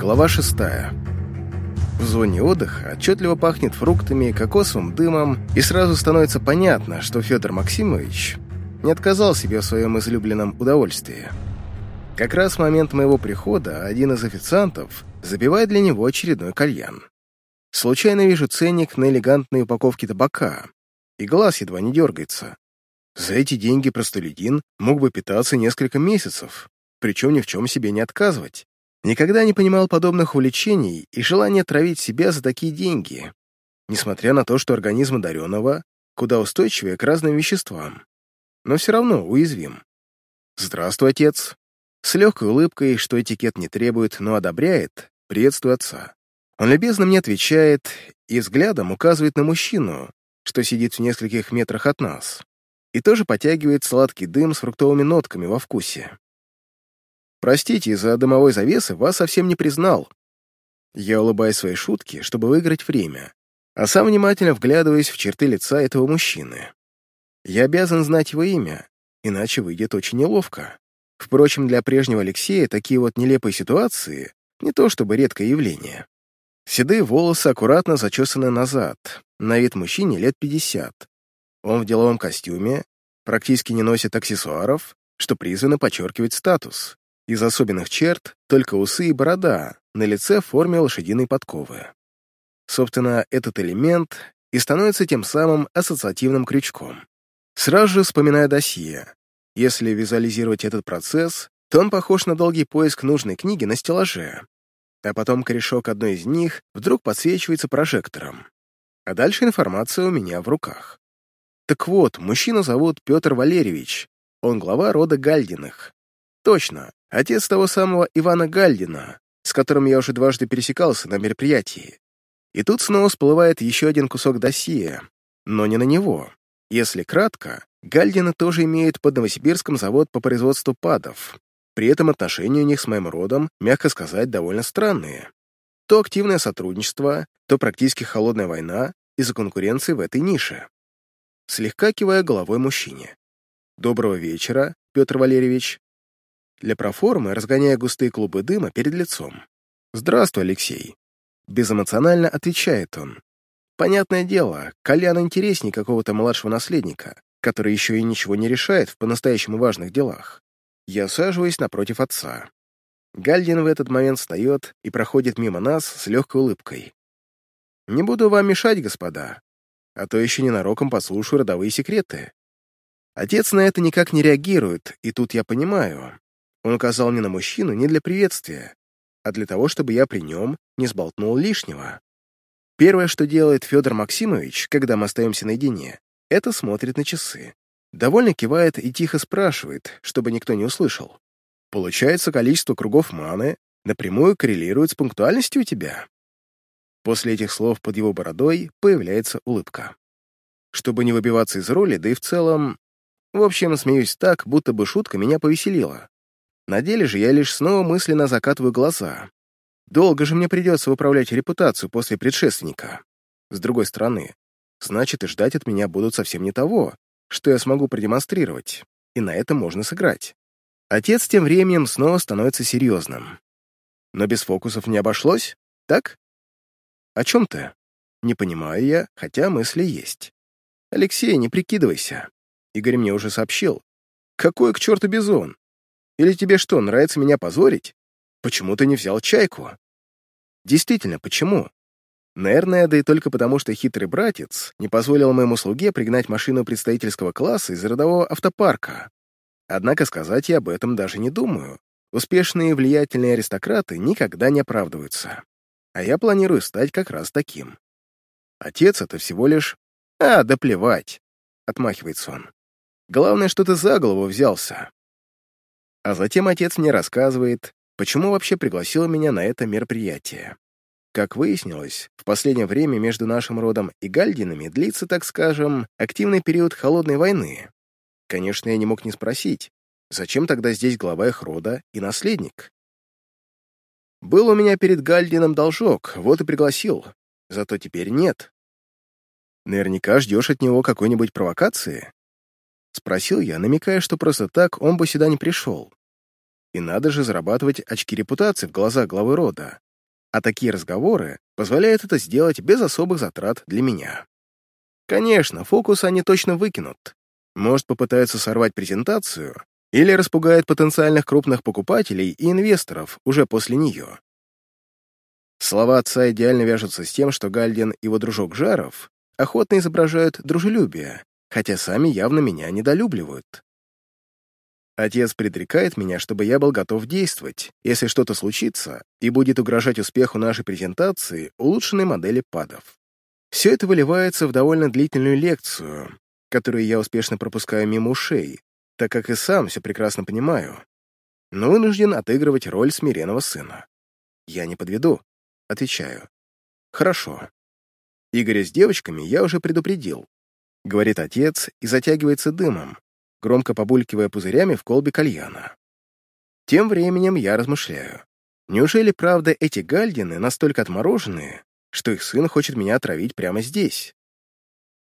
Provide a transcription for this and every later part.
Глава шестая. В зоне отдыха отчетливо пахнет фруктами, кокосовым дымом, и сразу становится понятно, что Федор Максимович не отказал себе в своем излюбленном удовольствии. Как раз в момент моего прихода один из официантов забивает для него очередной кальян. Случайно вижу ценник на элегантной упаковке табака, и глаз едва не дергается. За эти деньги простолюдин мог бы питаться несколько месяцев, причем ни в чем себе не отказывать. Никогда не понимал подобных увлечений и желания травить себя за такие деньги, несмотря на то, что организм одаренного куда устойчивее к разным веществам, но все равно уязвим. «Здравствуй, отец!» С легкой улыбкой, что этикет не требует, но одобряет, приветствую отца. Он любезно мне отвечает и взглядом указывает на мужчину, что сидит в нескольких метрах от нас, и тоже потягивает сладкий дым с фруктовыми нотками во вкусе. Простите, из-за дымовой завесы вас совсем не признал. Я улыбаюсь своей шутке, чтобы выиграть время, а сам внимательно вглядываюсь в черты лица этого мужчины. Я обязан знать его имя, иначе выйдет очень неловко. Впрочем, для прежнего Алексея такие вот нелепые ситуации не то чтобы редкое явление. Седые волосы аккуратно зачесаны назад, на вид мужчине лет 50. Он в деловом костюме, практически не носит аксессуаров, что призвано подчеркивать статус. Из особенных черт только усы и борода, на лице в форме лошадиной подковы. Собственно, этот элемент и становится тем самым ассоциативным крючком. Сразу же вспоминая досье. Если визуализировать этот процесс, то он похож на долгий поиск нужной книги на стеллаже. А потом корешок одной из них вдруг подсвечивается прожектором. А дальше информация у меня в руках. Так вот, мужчину зовут Петр Валерьевич. Он глава рода Гальдиных. Точно, отец того самого Ивана Гальдина, с которым я уже дважды пересекался на мероприятии. И тут снова всплывает еще один кусок досье, но не на него. Если кратко, Гальдины тоже имеют под Новосибирском завод по производству падов. При этом отношения у них с моим родом, мягко сказать, довольно странные. То активное сотрудничество, то практически холодная война из-за конкуренции в этой нише. Слегка кивая головой мужчине. «Доброго вечера, Петр Валерьевич для проформы разгоняя густые клубы дыма перед лицом. «Здравствуй, Алексей!» Безэмоционально отвечает он. Понятное дело, Колян интереснее какого-то младшего наследника, который еще и ничего не решает в по-настоящему важных делах. Я усаживаюсь напротив отца. Гальдин в этот момент встает и проходит мимо нас с легкой улыбкой. «Не буду вам мешать, господа, а то еще ненароком послушаю родовые секреты». Отец на это никак не реагирует, и тут я понимаю, он указал мне на мужчину не для приветствия, а для того, чтобы я при нем не сболтнул лишнего. Первое, что делает Федор Максимович, когда мы остаемся наедине, это смотрит на часы. Довольно кивает и тихо спрашивает, чтобы никто не услышал. Получается, количество кругов маны напрямую коррелирует с пунктуальностью у тебя. После этих слов под его бородой появляется улыбка. Чтобы не выбиваться из роли, да и в целом... В общем, смеюсь так, будто бы шутка меня повеселила. На деле же я лишь снова мысленно закатываю глаза. Долго же мне придется выправлять репутацию после предшественника. С другой стороны, значит, и ждать от меня будут совсем не того, что я смогу продемонстрировать, и на этом можно сыграть. Отец тем временем снова становится серьезным. Но без фокусов не обошлось, так? О чем ты? Не понимаю я, хотя мысли есть. Алексей, не прикидывайся. Игорь мне уже сообщил. Какой к черту бизон? Или тебе что, нравится меня позорить? Почему ты не взял чайку? Действительно, почему? Наверное, да и только потому, что хитрый братец не позволил моему слуге пригнать машину представительского класса из родового автопарка. Однако сказать я об этом даже не думаю. Успешные и влиятельные аристократы никогда не оправдываются. А я планирую стать как раз таким. Отец — это всего лишь... А, да плевать, — отмахивается он. Главное, что ты за голову взялся. А затем отец мне рассказывает, почему вообще пригласил меня на это мероприятие. Как выяснилось, в последнее время между нашим родом и Гальдинами длится, так скажем, активный период холодной войны. Конечно, я не мог не спросить, зачем тогда здесь глава их рода и наследник? Был у меня перед Гальдином должок, вот и пригласил, зато теперь нет. Наверняка ждешь от него какой-нибудь провокации? Спросил я, намекая, что просто так он бы сюда не пришел. И надо же зарабатывать очки репутации в глазах главы рода, а такие разговоры позволяют это сделать без особых затрат для меня. Конечно, фокус они точно выкинут. Может, попытаются сорвать презентацию или распугают потенциальных крупных покупателей и инвесторов уже после нее. Слова отца идеально вяжутся с тем, что Гальдин и его дружок Жаров охотно изображают дружелюбие, хотя сами явно меня недолюбливают. Отец предрекает меня, чтобы я был готов действовать, если что-то случится и будет угрожать успеху нашей презентации улучшенной модели падов. Все это выливается в довольно длительную лекцию, которую я успешно пропускаю мимо ушей, так как и сам все прекрасно понимаю, но вынужден отыгрывать роль смиренного сына. Я не подведу, отвечаю. Хорошо. Игоря с девочками я уже предупредил, говорит отец и затягивается дымом, громко побулькивая пузырями в колбе кальяна. Тем временем я размышляю. Неужели, правда, эти гальдины настолько отмороженные, что их сын хочет меня отравить прямо здесь?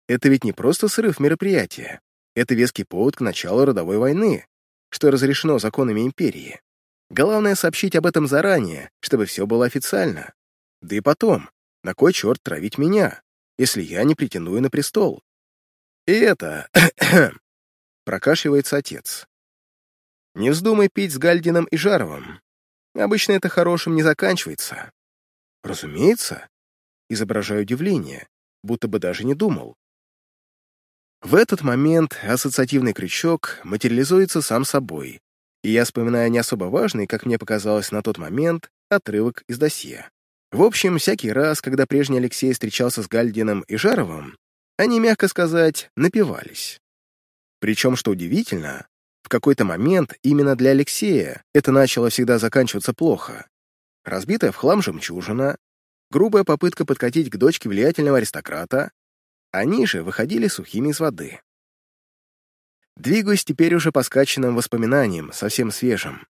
Это ведь не просто срыв мероприятия. Это веский повод к началу родовой войны, что разрешено законами империи. Главное сообщить об этом заранее, чтобы все было официально. Да и потом, на кой черт травить меня, если я не претендую на престол? И это... Прокашивается отец. Не вздумай пить с Гальдином и Жаровым. Обычно это хорошим не заканчивается. Разумеется. Изображаю удивление, будто бы даже не думал. В этот момент ассоциативный крючок материализуется сам собой, и я вспоминаю не особо важный, как мне показалось на тот момент, отрывок из досье. В общем, всякий раз, когда прежний Алексей встречался с Гальдином и Жаровым, они, мягко сказать, напивались. Причем, что удивительно, в какой-то момент именно для Алексея это начало всегда заканчиваться плохо. Разбитая в хлам жемчужина, грубая попытка подкатить к дочке влиятельного аристократа, они же выходили сухими из воды. Двигаюсь теперь уже по скачанным воспоминаниям, совсем свежим.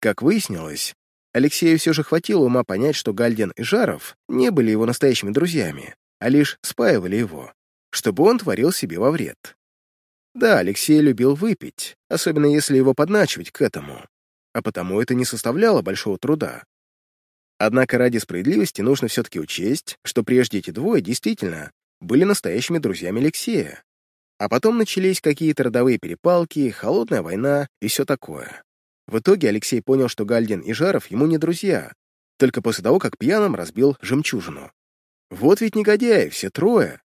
Как выяснилось, Алексею все же хватило ума понять, что Гальден и Жаров не были его настоящими друзьями, а лишь спаивали его, чтобы он творил себе во вред. Да, Алексей любил выпить, особенно если его подначивать к этому, а потому это не составляло большого труда. Однако ради справедливости нужно все-таки учесть, что прежде эти двое действительно были настоящими друзьями Алексея, а потом начались какие-то родовые перепалки, холодная война и все такое. В итоге Алексей понял, что Гальдин и Жаров ему не друзья, только после того, как пьяным разбил жемчужину. Вот ведь негодяи, все трое.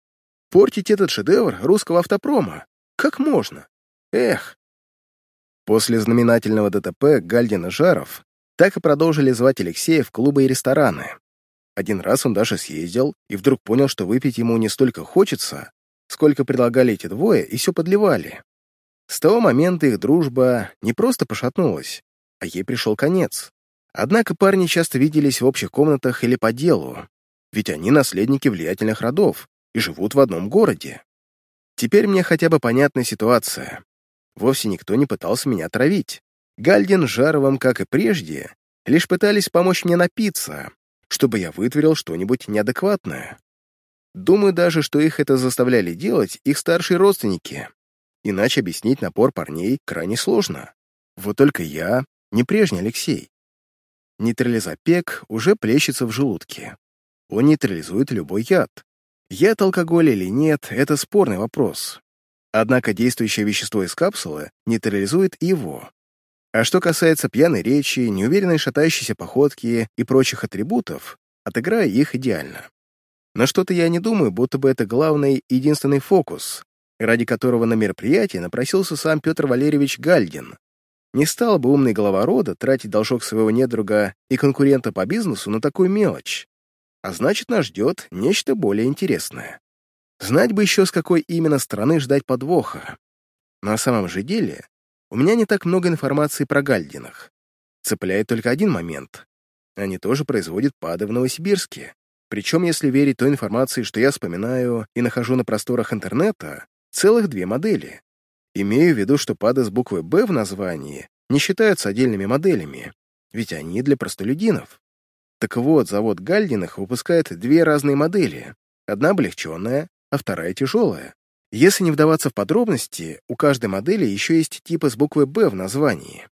Портить этот шедевр русского автопрома. Как можно? Эх! После знаменательного ДТП Гальдин и Жаров так и продолжили звать Алексея в клубы и рестораны. Один раз он даже съездил и вдруг понял, что выпить ему не столько хочется, сколько предлагали эти двое, и все подливали. С того момента их дружба не просто пошатнулась, а ей пришел конец. Однако парни часто виделись в общих комнатах или по делу, ведь они наследники влиятельных родов и живут в одном городе. Теперь мне хотя бы понятна ситуация. Вовсе никто не пытался меня травить. Гальдин с Жаровым, как и прежде, лишь пытались помочь мне напиться, чтобы я вытворил что-нибудь неадекватное. Думаю даже, что их это заставляли делать их старшие родственники. Иначе объяснить напор парней крайне сложно. Вот только я не прежний Алексей. Нейтрализопек уже плещется в желудке. Он нейтрализует любой яд. Яд алкоголя или нет — это спорный вопрос. Однако действующее вещество из капсулы нейтрализует его. А что касается пьяной речи, неуверенной шатающейся походки и прочих атрибутов, отыграю их идеально. Но что-то я не думаю, будто бы это главный единственный фокус, ради которого на мероприятие напросился сам Петр Валерьевич Гальдин. Не стал бы умный глава рода тратить должок своего недруга и конкурента по бизнесу на такую мелочь. А значит, нас ждет нечто более интересное. Знать бы еще, с какой именно стороны ждать подвоха. На самом же деле, у меня не так много информации про Гальдинах. Цепляет только один момент. Они тоже производят пады в Новосибирске. Причем, если верить той информации, что я вспоминаю и нахожу на просторах интернета, целых две модели. Имею в виду, что пады с буквой «Б» в названии не считаются отдельными моделями, ведь они для простолюдинов. Так вот, завод Гальдиных выпускает две разные модели. Одна облегченная, а вторая тяжелая. Если не вдаваться в подробности, у каждой модели еще есть типы с буквой «Б» в названии.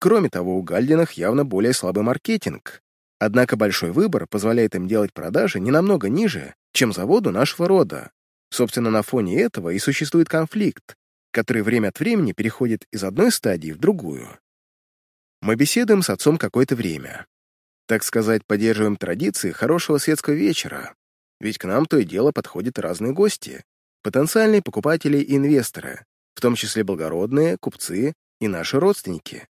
Кроме того, у Гальдиных явно более слабый маркетинг. Однако большой выбор позволяет им делать продажи не намного ниже, чем заводу нашего рода. Собственно, на фоне этого и существует конфликт, который время от времени переходит из одной стадии в другую. Мы беседуем с отцом какое-то время. Так сказать, поддерживаем традиции хорошего светского вечера, ведь к нам то и дело подходят разные гости, потенциальные покупатели и инвесторы, в том числе благородные, купцы и наши родственники.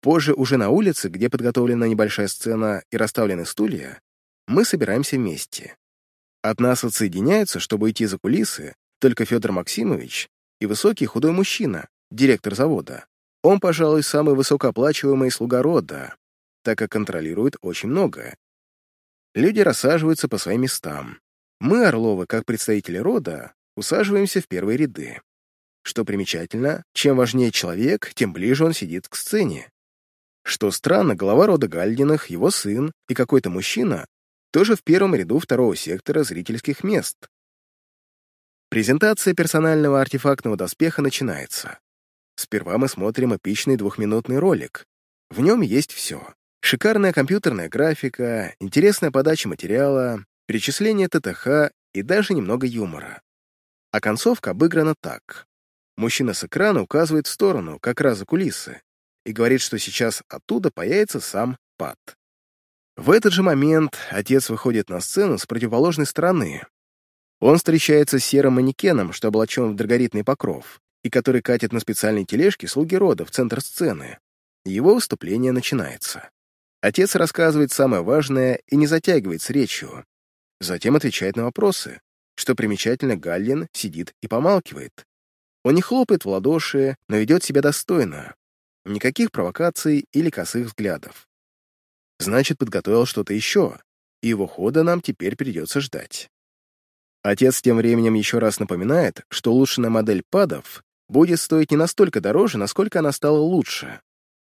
Позже, уже на улице, где подготовлена небольшая сцена и расставлены стулья, мы собираемся вместе. От нас отсоединяются, чтобы идти за кулисы, только Федор Максимович и высокий худой мужчина, директор завода. Он, пожалуй, самый высокооплачиваемый слуга рода, так как контролирует очень многое. Люди рассаживаются по своим местам. Мы, Орловы, как представители рода, усаживаемся в первые ряды. Что примечательно, чем важнее человек, тем ближе он сидит к сцене. Что странно, глава рода Гальдиных, его сын и какой-то мужчина тоже в первом ряду второго сектора зрительских мест. Презентация персонального артефактного доспеха начинается. Сперва мы смотрим эпичный двухминутный ролик. В нем есть все. Шикарная компьютерная графика, интересная подача материала, перечисление ТТХ и даже немного юмора. А концовка обыграна так. Мужчина с экрана указывает в сторону, как раз за кулисы, и говорит, что сейчас оттуда появится сам Пат. В этот же момент отец выходит на сцену с противоположной стороны. Он встречается с серым манекеном, что облачен в драгоритный покров, и который катит на специальной тележке слуги рода в центр сцены. Его выступление начинается. Отец рассказывает самое важное и не затягивает с речью. Затем отвечает на вопросы. Что примечательно, Галлин сидит и помалкивает. Он не хлопает в ладоши, но ведет себя достойно, Никаких провокаций или косых взглядов. Значит, подготовил что-то еще, и его хода нам теперь придется ждать. Отец тем временем еще раз напоминает, что улучшенная модель падов будет стоить не настолько дороже, насколько она стала лучше.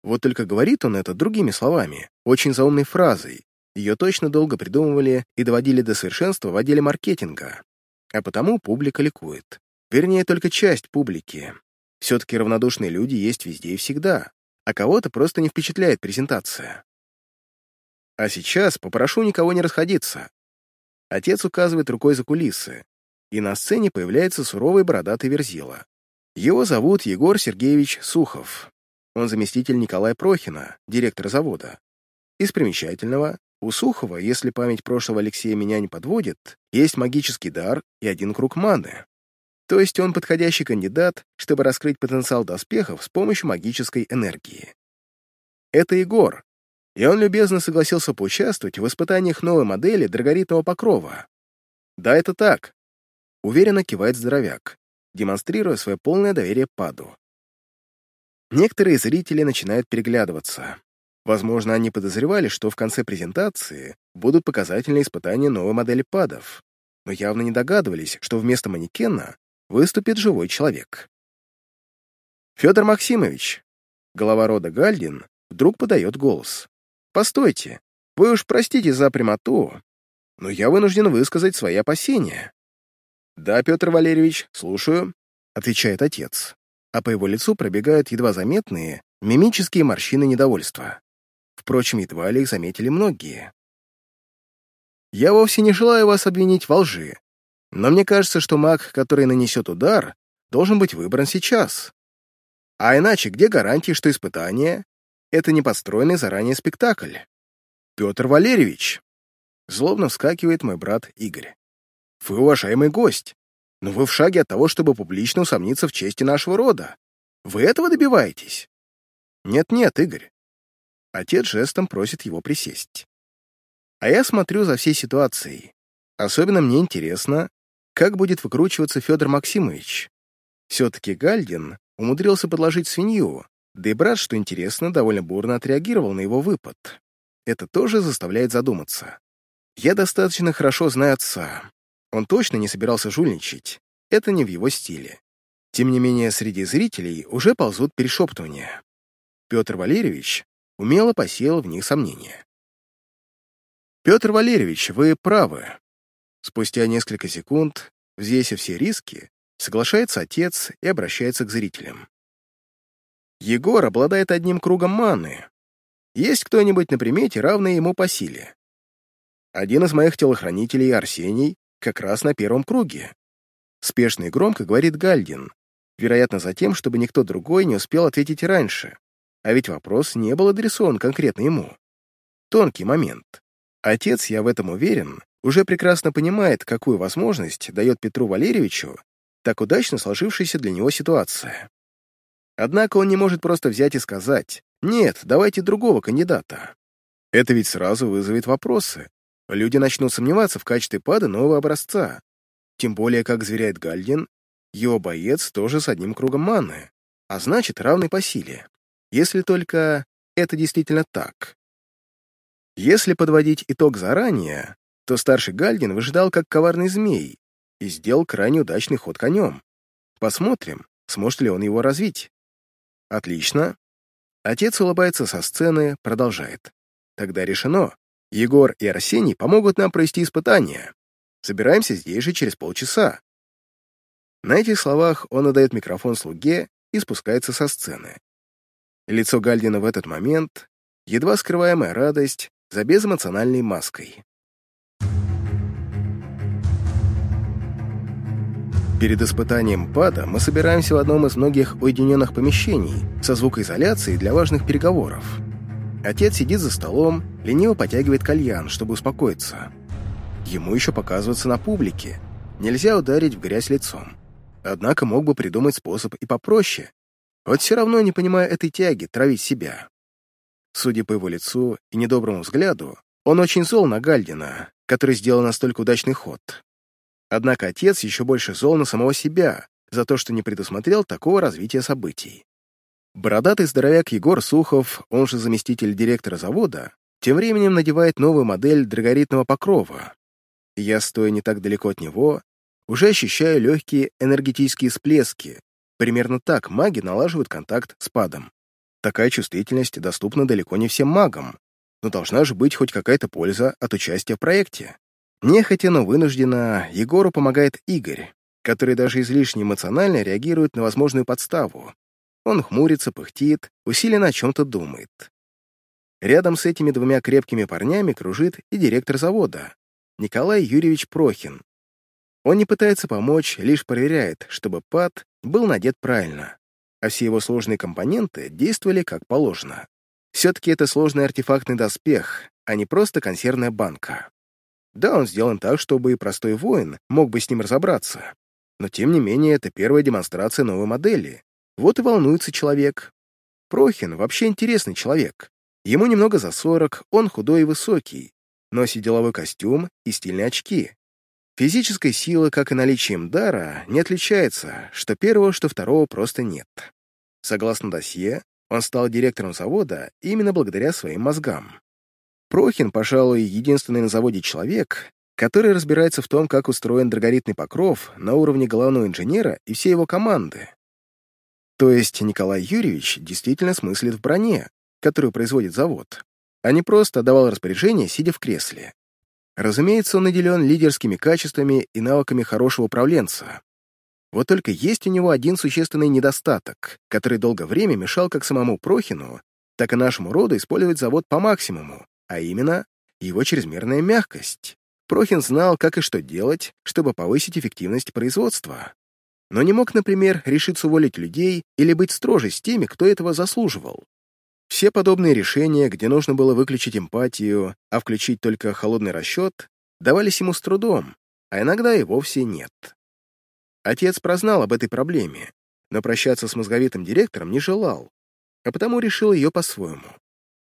Вот только говорит он это другими словами, очень заумной фразой. Ее точно долго придумывали и доводили до совершенства в отделе маркетинга. А потому публика ликует. Вернее, только часть публики. Все-таки равнодушные люди есть везде и всегда, а кого-то просто не впечатляет презентация. А сейчас попрошу никого не расходиться. Отец указывает рукой за кулисы, и на сцене появляется суровый бородатый верзила. Его зовут Егор Сергеевич Сухов. Он заместитель Николая Прохина, директор завода. Из примечательного, у Сухова, если память прошлого Алексея меня не подводит, есть магический дар и один круг маны. То есть он подходящий кандидат, чтобы раскрыть потенциал доспехов с помощью магической энергии. Это Егор, и он любезно согласился поучаствовать в испытаниях новой модели драгоритного покрова. Да, это так. Уверенно кивает здоровяк, демонстрируя свое полное доверие Паду. Некоторые зрители начинают переглядываться. Возможно, они подозревали, что в конце презентации будут показательные испытания новой модели падов, но явно не догадывались, что вместо манекена выступит живой человек. Федор Максимович, глава рода Гальдин, вдруг подает голос. «Постойте, вы уж простите за прямоту, но я вынужден высказать свои опасения». «Да, Петр Валерьевич, слушаю», — отвечает отец, а по его лицу пробегают едва заметные мимические морщины недовольства. Впрочем, едва ли их заметили многие. «Я вовсе не желаю вас обвинить во лжи. Но мне кажется, что маг, который нанесет удар, должен быть выбран сейчас. А иначе где гарантии, что испытание — это не подстроенный заранее спектакль? Петр Валерьевич. Злобно вскакивает мой брат Игорь. Вы уважаемый гость, но вы в шаге от того, чтобы публично усомниться в чести нашего рода. Вы этого добиваетесь? Нет-нет, Игорь. Отец жестом просит его присесть. А я смотрю за всей ситуацией. Особенно мне интересно, как будет выкручиваться Федор Максимович. Все-таки Гальдин умудрился подложить свинью, да и брат, что интересно, довольно бурно отреагировал на его выпад. Это тоже заставляет задуматься. Я достаточно хорошо знаю отца. Он точно не собирался жульничать. Это не в его стиле. Тем не менее, среди зрителей уже ползут перешептывания. Петр Валерьевич умело посеял в них сомнения. «Петр Валерьевич, вы правы. Спустя несколько секунд, взвесив все риски, соглашается отец и обращается к зрителям. Егор обладает одним кругом маны. есть кто-нибудь на примете, равный ему по силе. Один из моих телохранителей, Арсений, как раз на первом круге. Спешно и громко говорит Гальдин, вероятно, за тем, чтобы никто другой не успел ответить раньше. А ведь вопрос не был адресован конкретно ему. Тонкий момент. Отец, я в этом уверен, уже прекрасно понимает, какую возможность дает Петру Валерьевичу так удачно сложившаяся для него ситуация. Однако он не может просто взять и сказать «Нет, давайте другого кандидата». Это ведь сразу вызовет вопросы. Люди начнут сомневаться в качестве пада нового образца. Тем более, как зверяет Гальдин, его боец тоже с одним кругом маны, а значит, равный по силе. Если только это действительно так. Если подводить итог заранее, то старший Гальдин выжидал как коварный змей и сделал крайне удачный ход конем. Посмотрим, сможет ли он его развить. Отлично. Отец улыбается со сцены, продолжает. Тогда решено. Егор и Арсений помогут нам провести испытание. Собираемся здесь же через полчаса. На этих словах он отдает микрофон слуге и спускается со сцены. Лицо Гальдина в этот момент — едва скрываемая радость за безэмоциональной маской. Перед испытанием ПАДа мы собираемся в одном из многих уединенных помещений со звукоизоляцией для важных переговоров. Отец сидит за столом, лениво потягивает кальян, чтобы успокоиться. Ему еще показываться на публике. Нельзя ударить в грязь лицом. Однако мог бы придумать способ и попроще. Вот все равно не понимая этой тяги, травить себя. Судя по его лицу и недоброму взгляду, он очень зол на Гальдина, который сделал настолько удачный ход. Однако отец еще больше зол на самого себя за то, что не предусмотрел такого развития событий. Бородатый здоровяк Егор Сухов, он же заместитель директора завода, тем временем надевает новую модель драгоритного покрова. я, стоя не так далеко от него, уже ощущаю легкие энергетические всплески. Примерно так маги налаживают контакт с падом. Такая чувствительность доступна далеко не всем магам, но должна же быть хоть какая-то польза от участия в проекте. Нехотя, но вынужденно, Егору помогает Игорь, который даже излишне эмоционально реагирует на возможную подставу. Он хмурится, пыхтит, усиленно о чем-то думает. Рядом с этими двумя крепкими парнями кружит и директор завода, Николай Юрьевич Прохин. Он не пытается помочь, лишь проверяет, чтобы пад был надет правильно, а все его сложные компоненты действовали как положено. Все-таки это сложный артефактный доспех, а не просто консервная банка. Да, он сделан так, чтобы и простой воин мог бы с ним разобраться. Но тем не менее, это первая демонстрация новой модели. Вот и волнуется человек. Прохин вообще интересный человек. Ему немного за сорок, он худой и высокий, носит деловой костюм и стильные очки. Физической силы, как и наличием дара, не отличается, что первого, что второго просто нет. Согласно досье, он стал директором завода именно благодаря своим мозгам. Прохин, пожалуй, единственный на заводе человек, который разбирается в том, как устроен драгоритный покров на уровне главного инженера и всей его команды. То есть Николай Юрьевич действительно смыслит в броне, которую производит завод, а не просто давал распоряжение, сидя в кресле. Разумеется, он наделен лидерскими качествами и навыками хорошего управленца. Вот только есть у него один существенный недостаток, который долгое время мешал как самому Прохину, так и нашему роду использовать завод по максимуму, а именно его чрезмерная мягкость. Прохин знал, как и что делать, чтобы повысить эффективность производства. Но не мог, например, решиться уволить людей или быть строже с теми, кто этого заслуживал. Все подобные решения, где нужно было выключить эмпатию, а включить только холодный расчет, давались ему с трудом, а иногда и вовсе нет. Отец прознал об этой проблеме, но прощаться с мозговитым директором не желал, а потому решил ее по-своему.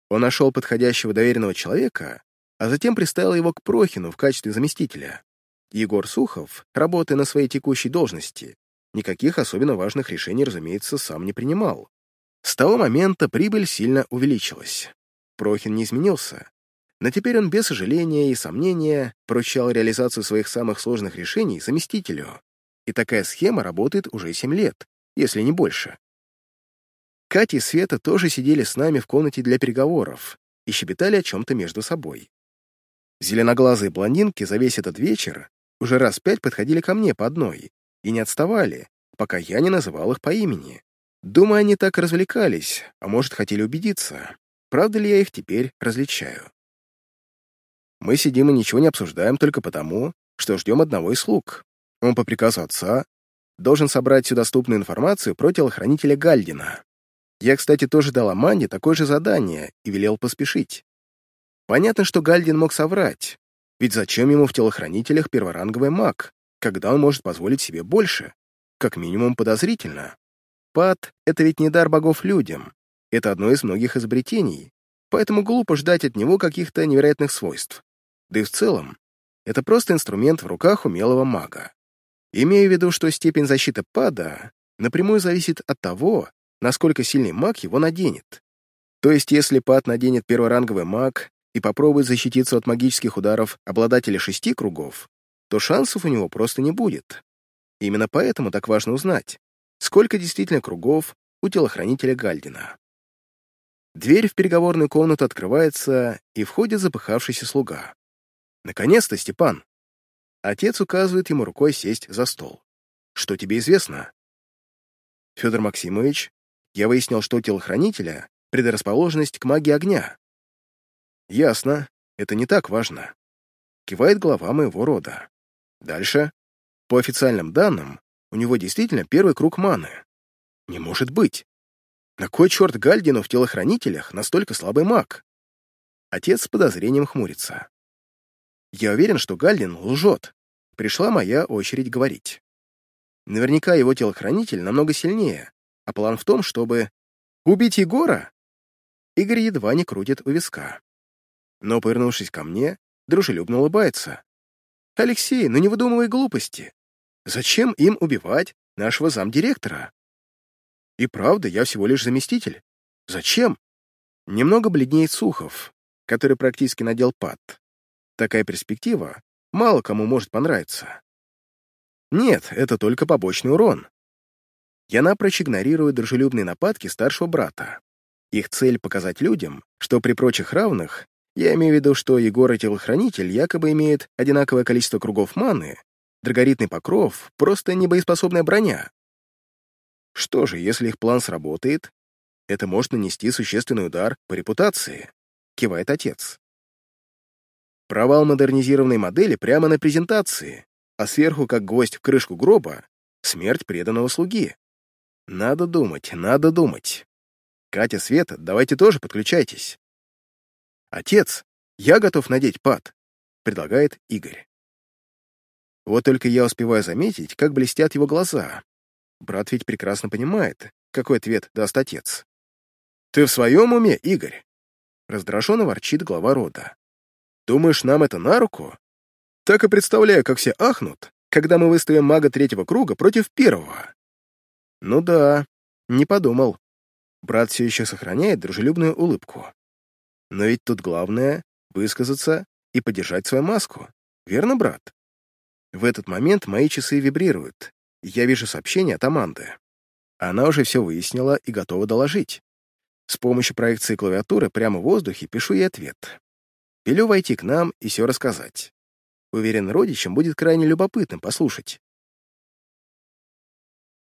Он нашел подходящего доверенного человека, а затем приставил его к Прохину в качестве заместителя. Егор Сухов, работая на своей текущей должности, никаких особенно важных решений, разумеется, сам не принимал. С того момента прибыль сильно увеличилась. Прохин не изменился, но теперь он без сожаления и сомнения поручал реализацию своих самых сложных решений заместителю. И такая схема работает уже 7 лет, если не больше. Катя и Света тоже сидели с нами в комнате для переговоров и щебетали о чем-то между собой. Зеленоглазые блондинки за весь этот вечер уже раз пять подходили ко мне по одной и не отставали, пока я не называл их по имени. Думаю, они так развлекались, а может, хотели убедиться. правда ли я их теперь различаю. Мы сидим и ничего не обсуждаем только потому, что ждем одного из слуг. Он по приказу отца должен собрать всю доступную информацию про телохранителя Гальдина. Я, кстати, тоже дал Аманде такое же задание и велел поспешить. Понятно, что Гальдин мог соврать, ведь зачем ему в телохранителях перворанговый маг, когда он может позволить себе больше? Как минимум подозрительно. Пад — это ведь не дар богов людям, это одно из многих изобретений, поэтому глупо ждать от него каких-то невероятных свойств. Да и в целом, это просто инструмент в руках умелого мага. Имею в виду, что степень защиты пада напрямую зависит от того, насколько сильный маг его наденет. То есть, если пад наденет перворанговый маг и попробует защититься от магических ударов обладателя шести кругов, то шансов у него просто не будет. Именно поэтому так важно узнать, сколько действительно кругов у телохранителя Гальдина. Дверь в переговорную комнату открывается, и входит запыхавшийся слуга. «Наконец-то, Степан!» Отец указывает ему рукой сесть за стол. «Что тебе известно?» «Федор Максимович, я выяснил, что у телохранителя предрасположенность к магии огня». «Ясно, это не так важно», — кивает глава моего рода. Дальше. По официальным данным, у него действительно первый круг маны. Не может быть. На кой черт Гальдину в телохранителях настолько слабый маг? Отец с подозрением хмурится. Я уверен, что Галлин лжет. Пришла моя очередь говорить. Наверняка его телохранитель намного сильнее, а план в том, чтобы... Убить Егора? Игорь едва не крутит у виска. Но, повернувшись ко мне, дружелюбно улыбается. «Алексей, ну не выдумывай глупости. Зачем им убивать нашего замдиректора?» «И правда, я всего лишь заместитель. Зачем?» Немного бледнеет Сухов, который практически надел пад. Такая перспектива мало кому может понравиться. Нет, это только побочный урон. Я напрочь игнорирую дружелюбные нападки старшего брата. Их цель — показать людям, что при прочих равных, я имею в виду, что Егор и телохранитель якобы имеют одинаковое количество кругов маны, драгоритный покров — просто небоеспособная броня. Что же, если их план сработает, это может нанести существенный удар по репутации, кивает отец. Провал модернизированной модели прямо на презентации, а сверху, как гвоздь в крышку гроба, смерть преданного слуги. Надо думать, надо думать. Катя, Света, давайте тоже подключайтесь. Отец, я готов надеть пад, предлагает Игорь. Вот только я успеваю заметить, как блестят его глаза. Брат ведь прекрасно понимает, какой ответ даст отец. «Ты в своем уме, Игорь?» Раздраженно ворчит глава рода. Думаешь, нам это на руку? Так и представляю, как все ахнут, когда мы выставим мага третьего круга против первого. Ну да, не подумал. Брат все еще сохраняет дружелюбную улыбку. Но ведь тут главное — высказаться и поддержать свою маску. Верно, брат? В этот момент мои часы вибрируют. Я вижу сообщение от Аманды. Она уже все выяснила и готова доложить. С помощью проекции клавиатуры прямо в воздухе пишу ей ответ. Велю войти к нам и все рассказать. Уверен, родичам будет крайне любопытно послушать,